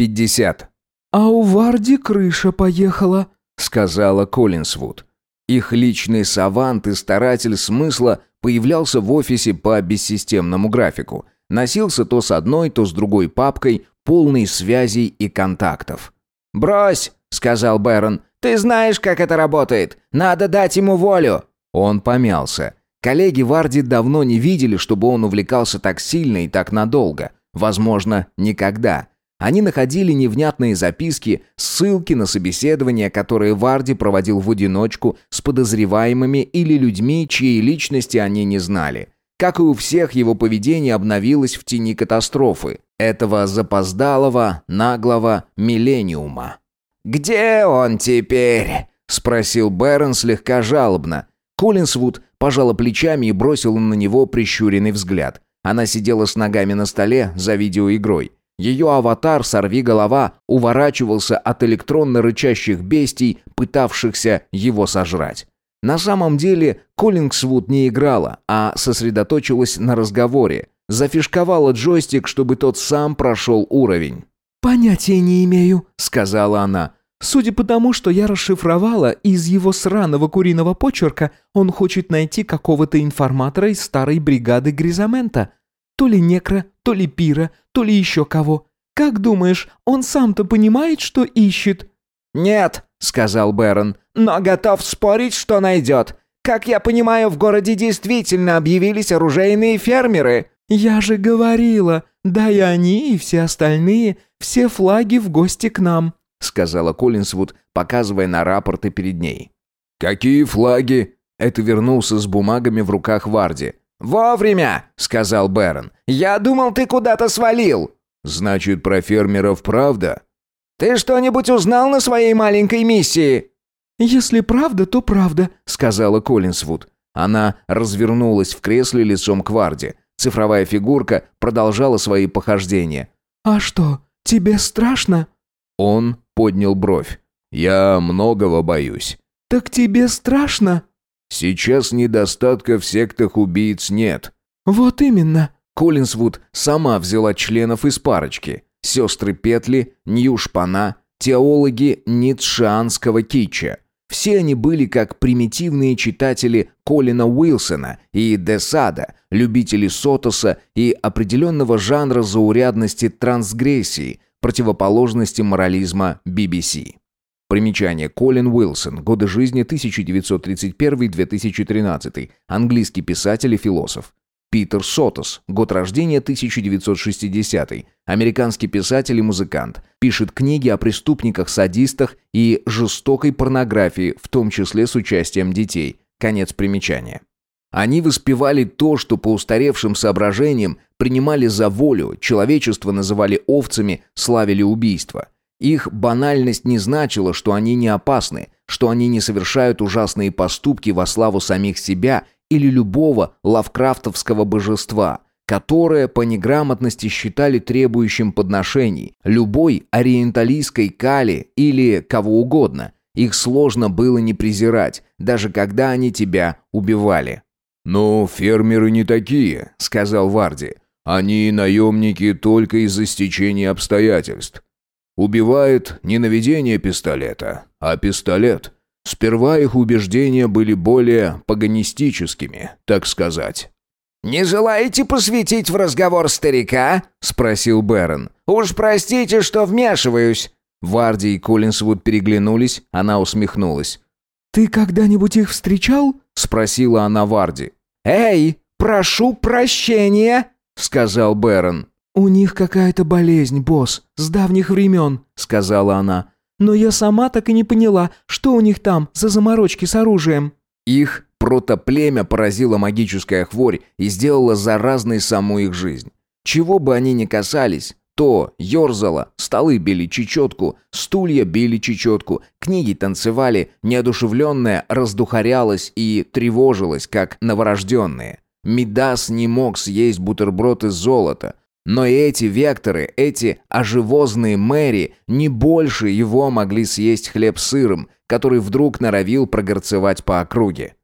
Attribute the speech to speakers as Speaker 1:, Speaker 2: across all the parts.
Speaker 1: 50.
Speaker 2: «А у Варди крыша поехала», —
Speaker 1: сказала Коллинсвуд. Их личный савант и старатель смысла появлялся в офисе по бессистемному графику. Носился то с одной, то с другой папкой, полной связей и контактов.
Speaker 3: «Брось», — сказал Бэрон, — «ты знаешь, как это работает. Надо дать ему волю».
Speaker 1: Он помялся. Коллеги Варди давно не видели, чтобы он увлекался так сильно и так надолго. Возможно, никогда. Они находили невнятные записки, ссылки на собеседования, которые Варди проводил в одиночку с подозреваемыми или людьми, чьей личности они не знали. Как и у всех, его поведение обновилось в тени катастрофы, этого запоздалого, наглого миллениума.
Speaker 3: «Где он теперь?» – спросил Бэрон слегка жалобно.
Speaker 1: Коллинсвуд пожала плечами и бросила на него прищуренный взгляд. Она сидела с ногами на столе за видеоигрой. Ее аватар, сорви голова, уворачивался от электронно рычащих бестий, пытавшихся его сожрать. На самом деле Коллингсвуд не играла, а сосредоточилась на разговоре. Зафишковала джойстик, чтобы тот сам прошел уровень.
Speaker 2: «Понятия не имею», — сказала она. «Судя по тому, что я расшифровала, из его сраного куриного почерка он хочет найти какого-то информатора из старой бригады Гризамента. То ли некро, то ли пира, то ли еще кого. Как думаешь, он сам-то понимает, что ищет?»
Speaker 3: «Нет», — сказал Бэрон, — «но готов спорить, что найдет. Как я понимаю, в городе действительно объявились оружейные фермеры».
Speaker 2: «Я же говорила, да и они, и все остальные, все флаги в гости к нам», —
Speaker 1: сказала Коллинсвуд, показывая на рапорты перед ней. «Какие флаги?» Это вернулся с бумагами в руках Варди.
Speaker 3: «Вовремя!» — сказал Бэрон. «Я думал, ты куда-то свалил!»
Speaker 1: «Значит, про фермеров правда?»
Speaker 3: «Ты что-нибудь узнал на своей маленькой миссии?»
Speaker 2: «Если правда, то правда», —
Speaker 1: сказала Коллинсвуд. Она развернулась в кресле лицом к Варде. Цифровая фигурка продолжала свои похождения.
Speaker 2: «А что, тебе страшно?»
Speaker 1: Он поднял бровь. «Я многого боюсь».
Speaker 2: «Так тебе страшно?»
Speaker 1: Сейчас недостатка в сектах убийц нет.
Speaker 2: Вот именно.
Speaker 1: Коллинсвуд сама взяла членов из парочки. Сестры Петли, Ньюшпана, теологи ницшеанского китча. Все они были как примитивные читатели Колина Уилсона и Десада, любители Сотоса и определенного жанра заурядности трансгрессии, противоположности морализма BBC. Примечание. Колин Уилсон. Годы жизни 1931-2013. Английский писатель и философ. Питер Сотос. Год рождения 1960. Американский писатель и музыкант. Пишет книги о преступниках-садистах и жестокой порнографии, в том числе с участием детей. Конец примечания. Они воспевали то, что по устаревшим соображениям принимали за волю, человечество называли овцами, славили убийство – их банальность не значила, что они не опасны, что они не совершают ужасные поступки во славу самих себя или любого лавкрафтовского божества, которое по неграмотности считали требующим подношений, любой ориенталийской кали или кого угодно. Их сложно было не презирать, даже когда они тебя убивали. «Но фермеры не такие», — сказал Варди. «Они наемники только из-за стечения обстоятельств. Убивает не наведение пистолета, а пистолет. Сперва их убеждения были более паганистическими, так сказать.
Speaker 3: «Не желаете посвятить в разговор старика?» — спросил Бэрон. «Уж простите, что вмешиваюсь».
Speaker 1: Варди и Коллинсвуд переглянулись, она усмехнулась.
Speaker 2: «Ты когда-нибудь их встречал?»
Speaker 1: — спросила она Варди.
Speaker 3: «Эй, прошу прощения!» — сказал Бэрон.
Speaker 2: «У них какая-то болезнь, босс, с давних времен», — сказала она. «Но я сама так и не поняла, что у них там за заморочки с оружием».
Speaker 1: Их протоплемя поразила магическая хворь и сделала заразной саму их жизнь. Чего бы они ни касались, то ерзало, столы били чечетку, стулья били чечетку, книги танцевали, неодушевленная раздухарялась и тревожилась, как новорожденные. Мидас не мог съесть бутерброд из золота, но и эти векторы, эти оживозные мэри, не больше его могли съесть хлеб с сыром, который вдруг норовил прогорцевать по округе.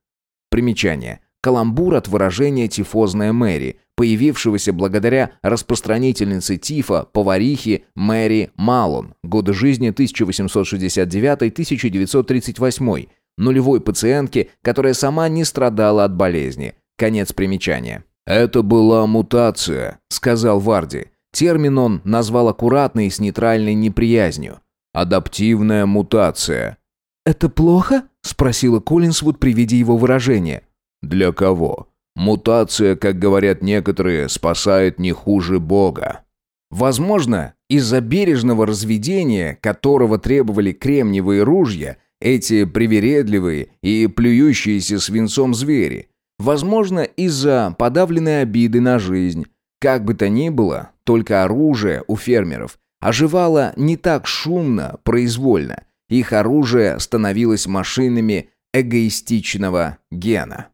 Speaker 1: Примечание. Каламбур от выражения «тифозная мэри», появившегося благодаря распространительнице тифа, поварихе Мэри Малон, годы жизни 1869-1938, нулевой пациентке, которая сама не страдала от болезни. Конец примечания. «Это была мутация», — сказал Варди. Термин он назвал аккуратно и с нейтральной неприязнью. «Адаптивная мутация».
Speaker 2: «Это плохо?» — спросила Коллинсвуд при виде его выражения.
Speaker 1: «Для кого? Мутация, как говорят некоторые, спасает не хуже Бога». Возможно, из-за бережного разведения, которого требовали кремниевые ружья, эти привередливые и плюющиеся свинцом звери. Возможно, из-за подавленной обиды на жизнь. Как бы то ни было, только оружие у фермеров оживало не так шумно, произвольно. Их оружие становилось машинами эгоистичного гена.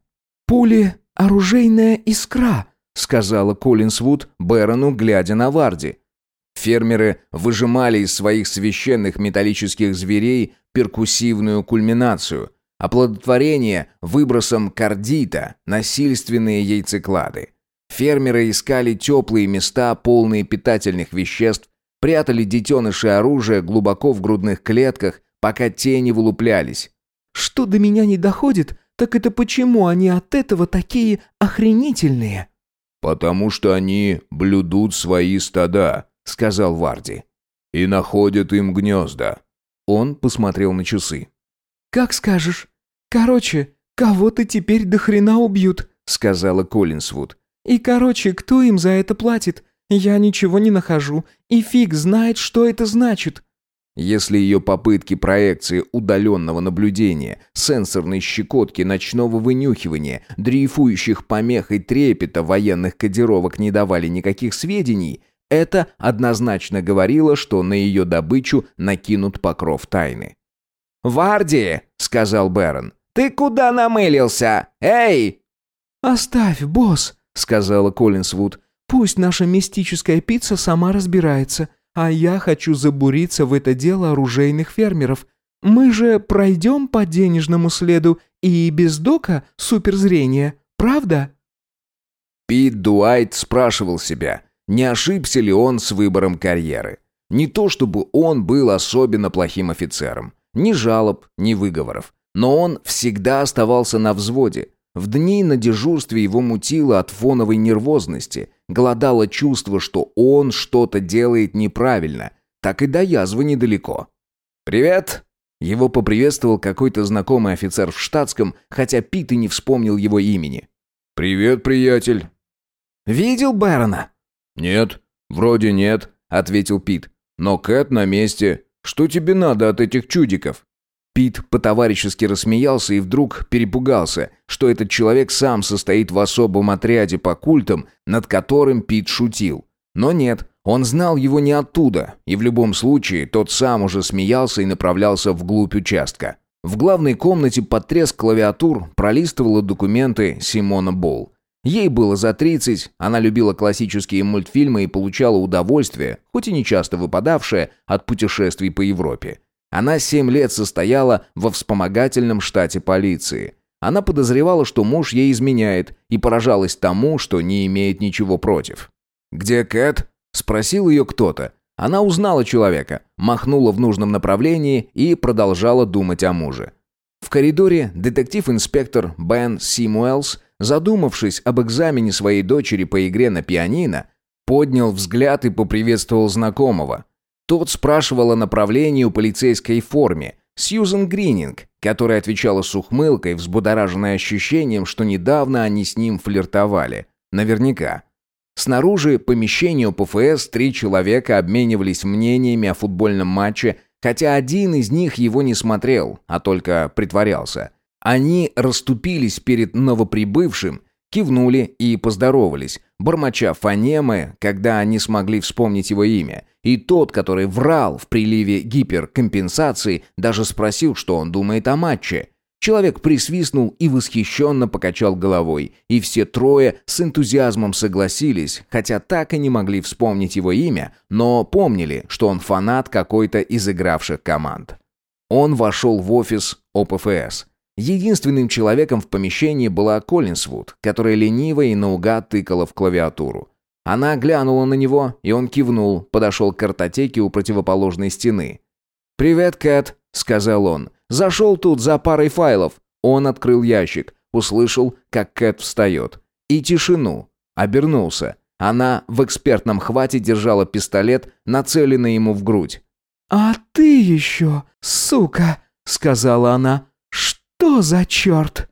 Speaker 2: «Пули — оружейная искра», — сказала Коллинсвуд Бэрону, глядя на Варди.
Speaker 1: Фермеры выжимали из своих священных металлических зверей перкуссивную кульминацию, оплодотворение выбросом кардита, насильственные яйцеклады. Фермеры искали теплые места, полные питательных веществ, прятали детеныши оружия глубоко в грудных клетках, пока те не вылуплялись.
Speaker 2: «Что до меня не доходит, так это почему они от этого такие охренительные?»
Speaker 1: «Потому что они блюдут свои стада», — сказал Варди. «И находят им гнезда». Он посмотрел на часы.
Speaker 2: «Как скажешь. Короче, кого-то теперь до хрена убьют», — сказала Коллинсвуд. «И короче, кто им за это платит? Я ничего не нахожу, и фиг знает, что это значит».
Speaker 1: Если ее попытки проекции удаленного наблюдения, сенсорной щекотки ночного вынюхивания, дрейфующих помех и трепета военных кодировок не давали никаких сведений, это однозначно говорило, что на ее добычу накинут покров тайны.
Speaker 3: «Варди!» — сказал Бэрон. «Ты куда намылился? Эй!»
Speaker 2: «Оставь, босс!» — сказала Коллинсвуд. «Пусть наша мистическая пицца сама разбирается, а я хочу забуриться в это дело оружейных фермеров. Мы же пройдем по денежному следу и без дока суперзрения, правда?»
Speaker 1: Пит Дуайт спрашивал себя — не ошибся ли он с выбором карьеры. Не то чтобы он был особенно плохим офицером. Ни жалоб, ни выговоров. Но он всегда оставался на взводе. В дни на дежурстве его мутило от фоновой нервозности, голодало чувство, что он что-то делает неправильно. Так и до язвы недалеко. «Привет!» Его поприветствовал какой-то знакомый офицер в штатском, хотя Пит и не вспомнил его имени. «Привет, приятель!»
Speaker 3: «Видел Бэрона?»
Speaker 1: «Нет, вроде нет», — ответил Пит. «Но Кэт на месте. Что тебе надо от этих чудиков?» Пит по-товарищески рассмеялся и вдруг перепугался, что этот человек сам состоит в особом отряде по культам, над которым Пит шутил. Но нет, он знал его не оттуда, и в любом случае тот сам уже смеялся и направлялся вглубь участка. В главной комнате под треск клавиатур пролистывала документы Симона Болл. Ей было за 30, она любила классические мультфильмы и получала удовольствие, хоть и не часто выпадавшее, от путешествий по Европе. Она 7 лет состояла во вспомогательном штате полиции. Она подозревала, что муж ей изменяет, и поражалась тому, что не имеет ничего против. «Где Кэт?» – спросил ее кто-то. Она узнала человека, махнула в нужном направлении и продолжала думать о муже. В коридоре детектив-инспектор Бен Симуэлс задумавшись об экзамене своей дочери по игре на пианино, поднял взгляд и поприветствовал знакомого. Тот спрашивал о направлении у полицейской форме, Сьюзен Грининг, которая отвечала с ухмылкой, взбудораженной ощущением, что недавно они с ним флиртовали. Наверняка. Снаружи помещения ПФС три человека обменивались мнениями о футбольном матче, хотя один из них его не смотрел, а только притворялся – они расступились перед новоприбывшим, кивнули и поздоровались, бормоча фонемы, когда они смогли вспомнить его имя. И тот, который врал в приливе гиперкомпенсации, даже спросил, что он думает о матче. Человек присвистнул и восхищенно покачал головой, и все трое с энтузиазмом согласились, хотя так и не могли вспомнить его имя, но помнили, что он фанат какой-то из игравших команд. Он вошел в офис ОПФС. Единственным человеком в помещении была Коллинсвуд, которая лениво и наугад тыкала в клавиатуру. Она глянула на него, и он кивнул, подошел к картотеке у противоположной стены. «Привет, Кэт», — сказал он. «Зашел тут за парой файлов». Он открыл ящик, услышал, как Кэт встает. И тишину. Обернулся. Она в экспертном хвате держала пистолет, нацеленный ему в грудь.
Speaker 2: «А ты еще, сука!» — сказала она. «Что за черт?»